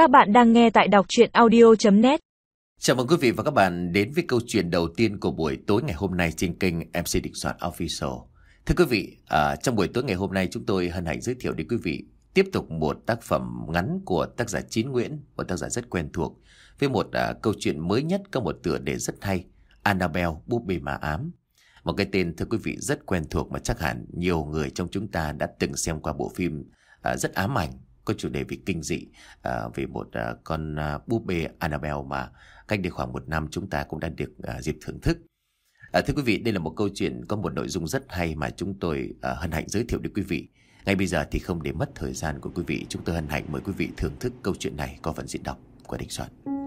Các bạn đang nghe tại đọc chuyện audio.net Chào mừng quý vị và các bạn đến với câu chuyện đầu tiên của buổi tối ngày hôm nay trên kênh MC Định Soạn Official. Thưa quý vị, à, trong buổi tối ngày hôm nay chúng tôi hân hạnh giới thiệu đến quý vị tiếp tục một tác phẩm ngắn của tác giả Chín Nguyễn, một tác giả rất quen thuộc, với một à, câu chuyện mới nhất có một tựa đề rất hay, Annabelle, búp bê mà ám. Một cái tên thưa quý vị rất quen thuộc mà chắc hẳn nhiều người trong chúng ta đã từng xem qua bộ phim à, rất ám ảnh có chủ đề về kinh dị à, về một à, con à, búp bê Annabelle mà cách đây khoảng một năm chúng ta cũng đã được à, dịp thưởng thức. À, thưa quý vị, đây là một câu chuyện có một nội dung rất hay mà chúng tôi à, hân hạnh giới thiệu đến quý vị. Ngay bây giờ thì không để mất thời gian của quý vị, chúng tôi hân hạnh mời quý vị thưởng thức câu chuyện này có phần diễn đọc của Đinh Soạn.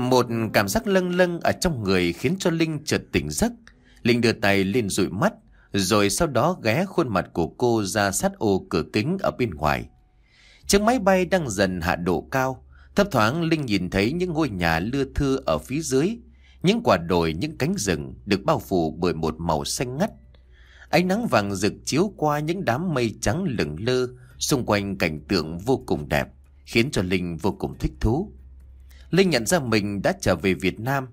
Một cảm giác lâng lâng ở trong người khiến cho Linh chợt tỉnh giấc. Linh đưa tay lên dụi mắt, rồi sau đó ghé khuôn mặt của cô ra sát ô cửa kính ở bên ngoài. Chiếc máy bay đang dần hạ độ cao, thấp thoáng Linh nhìn thấy những ngôi nhà lưa thưa ở phía dưới, những quả đồi, những cánh rừng được bao phủ bởi một màu xanh ngắt. Ánh nắng vàng rực chiếu qua những đám mây trắng lửng lơ, xung quanh cảnh tượng vô cùng đẹp, khiến cho Linh vô cùng thích thú. Linh nhận ra mình đã trở về Việt Nam.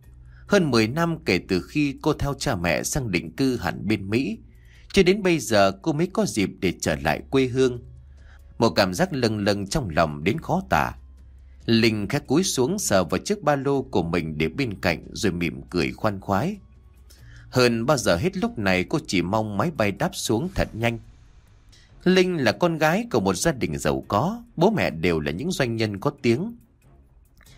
Hơn 10 năm kể từ khi cô theo cha mẹ sang định cư hẳn bên Mỹ. Cho đến bây giờ cô mới có dịp để trở lại quê hương. Một cảm giác lâng lâng trong lòng đến khó tả. Linh khẽ cúi xuống sờ vào chiếc ba lô của mình để bên cạnh rồi mỉm cười khoan khoái. Hơn bao giờ hết lúc này cô chỉ mong máy bay đáp xuống thật nhanh. Linh là con gái của một gia đình giàu có, bố mẹ đều là những doanh nhân có tiếng.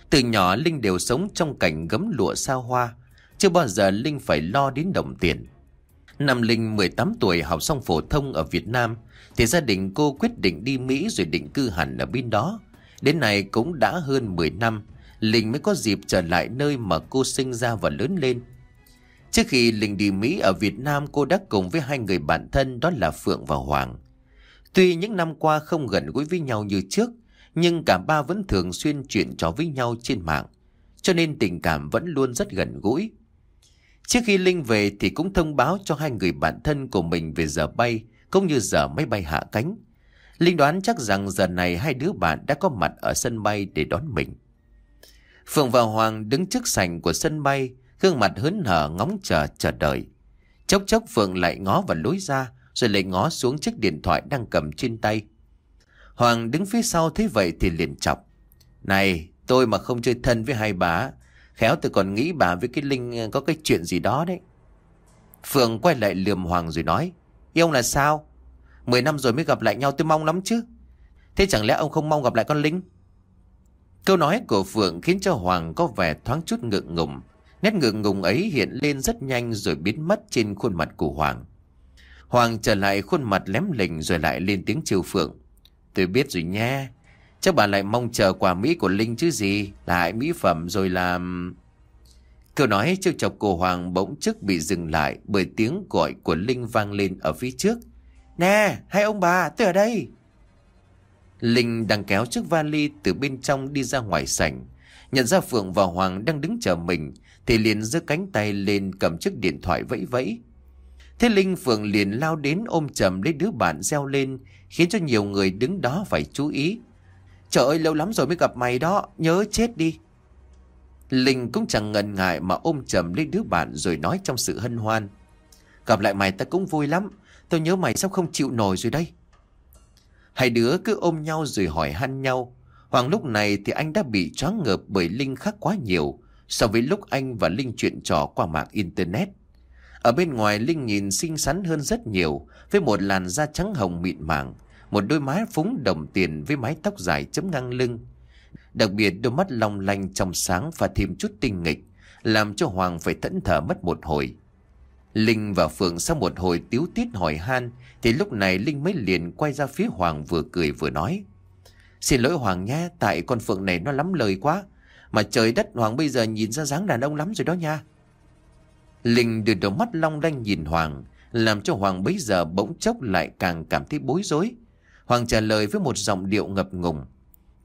Từ nhỏ Linh đều sống trong cảnh gấm lụa xa hoa, chưa bao giờ Linh phải lo đến đồng tiền. Năm Linh 18 tuổi học xong phổ thông ở Việt Nam, thì gia đình cô quyết định đi Mỹ rồi định cư hẳn ở bên đó. Đến nay cũng đã hơn 10 năm, Linh mới có dịp trở lại nơi mà cô sinh ra và lớn lên. Trước khi Linh đi Mỹ ở Việt Nam cô đã cùng với hai người bạn thân đó là Phượng và Hoàng. Tuy những năm qua không gần gũi với nhau như trước, nhưng cả ba vẫn thường xuyên chuyện trò với nhau trên mạng, cho nên tình cảm vẫn luôn rất gần gũi. Trước khi Linh về thì cũng thông báo cho hai người bạn thân của mình về giờ bay, cũng như giờ máy bay hạ cánh. Linh đoán chắc rằng giờ này hai đứa bạn đã có mặt ở sân bay để đón mình. Phượng và Hoàng đứng trước sảnh của sân bay, gương mặt hớn hở ngóng chờ chờ đợi. Chốc chốc Phượng lại ngó vào lối ra, rồi lại ngó xuống chiếc điện thoại đang cầm trên tay. Hoàng đứng phía sau thấy vậy thì liền chọc. Này, tôi mà không chơi thân với hai bà, khéo tôi còn nghĩ bà với cái Linh ờ, có cái chuyện gì đó đấy. Phượng quay lại lườm Hoàng rồi nói, Yêu ông là sao? Mười năm rồi mới gặp lại nhau tôi mong lắm chứ. Thế chẳng lẽ ông không mong gặp lại con Linh? Câu nói của Phượng khiến cho Hoàng có vẻ thoáng chút ngượng ngùng. Nét ngượng ngùng ấy hiện lên rất nhanh rồi biến mất trên khuôn mặt của Hoàng. Hoàng trở lại khuôn mặt lém lình rồi lại lên tiếng chiều Phượng. Tôi biết rồi nha. Chắc bà lại mong chờ quà Mỹ của Linh chứ gì. Lại mỹ phẩm rồi làm... Câu nói trêu chọc cổ Hoàng bỗng chức bị dừng lại bởi tiếng gọi của Linh vang lên ở phía trước. Nè, hai ông bà, tôi ở đây. Linh đang kéo chiếc vali từ bên trong đi ra ngoài sảnh. Nhận ra Phượng và Hoàng đang đứng chờ mình thì liền giơ cánh tay lên cầm chiếc điện thoại vẫy vẫy. Thế Linh Phượng liền lao đến ôm chầm lấy đứa bạn reo lên, khiến cho nhiều người đứng đó phải chú ý. Trời ơi lâu lắm rồi mới gặp mày đó, nhớ chết đi. Linh cũng chẳng ngần ngại mà ôm chầm lấy đứa bạn rồi nói trong sự hân hoan. Gặp lại mày ta cũng vui lắm, Tao nhớ mày sắp không chịu nổi rồi đây. Hai đứa cứ ôm nhau rồi hỏi han nhau. Hoàng lúc này thì anh đã bị choáng ngợp bởi Linh khác quá nhiều so với lúc anh và Linh chuyện trò qua mạng Internet. Ở bên ngoài Linh nhìn xinh xắn hơn rất nhiều với một làn da trắng hồng mịn màng, một đôi má phúng đồng tiền với mái tóc dài chấm ngang lưng. Đặc biệt đôi mắt long lanh trong sáng và thêm chút tinh nghịch, làm cho Hoàng phải thẫn thờ mất một hồi. Linh và Phượng sau một hồi tiếu tít hỏi han, thì lúc này Linh mới liền quay ra phía Hoàng vừa cười vừa nói. Xin lỗi Hoàng nha, tại con Phượng này nó lắm lời quá. Mà trời đất Hoàng bây giờ nhìn ra dáng đàn ông lắm rồi đó nha. Linh đưa đôi mắt long lanh nhìn Hoàng, làm cho Hoàng bấy giờ bỗng chốc lại càng cảm thấy bối rối. Hoàng trả lời với một giọng điệu ngập ngùng.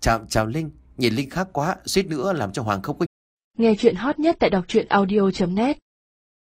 Chào, chào Linh, nhìn Linh khác quá, suýt nữa làm cho Hoàng không có... Nghe chuyện hot nhất tại đọc audio.net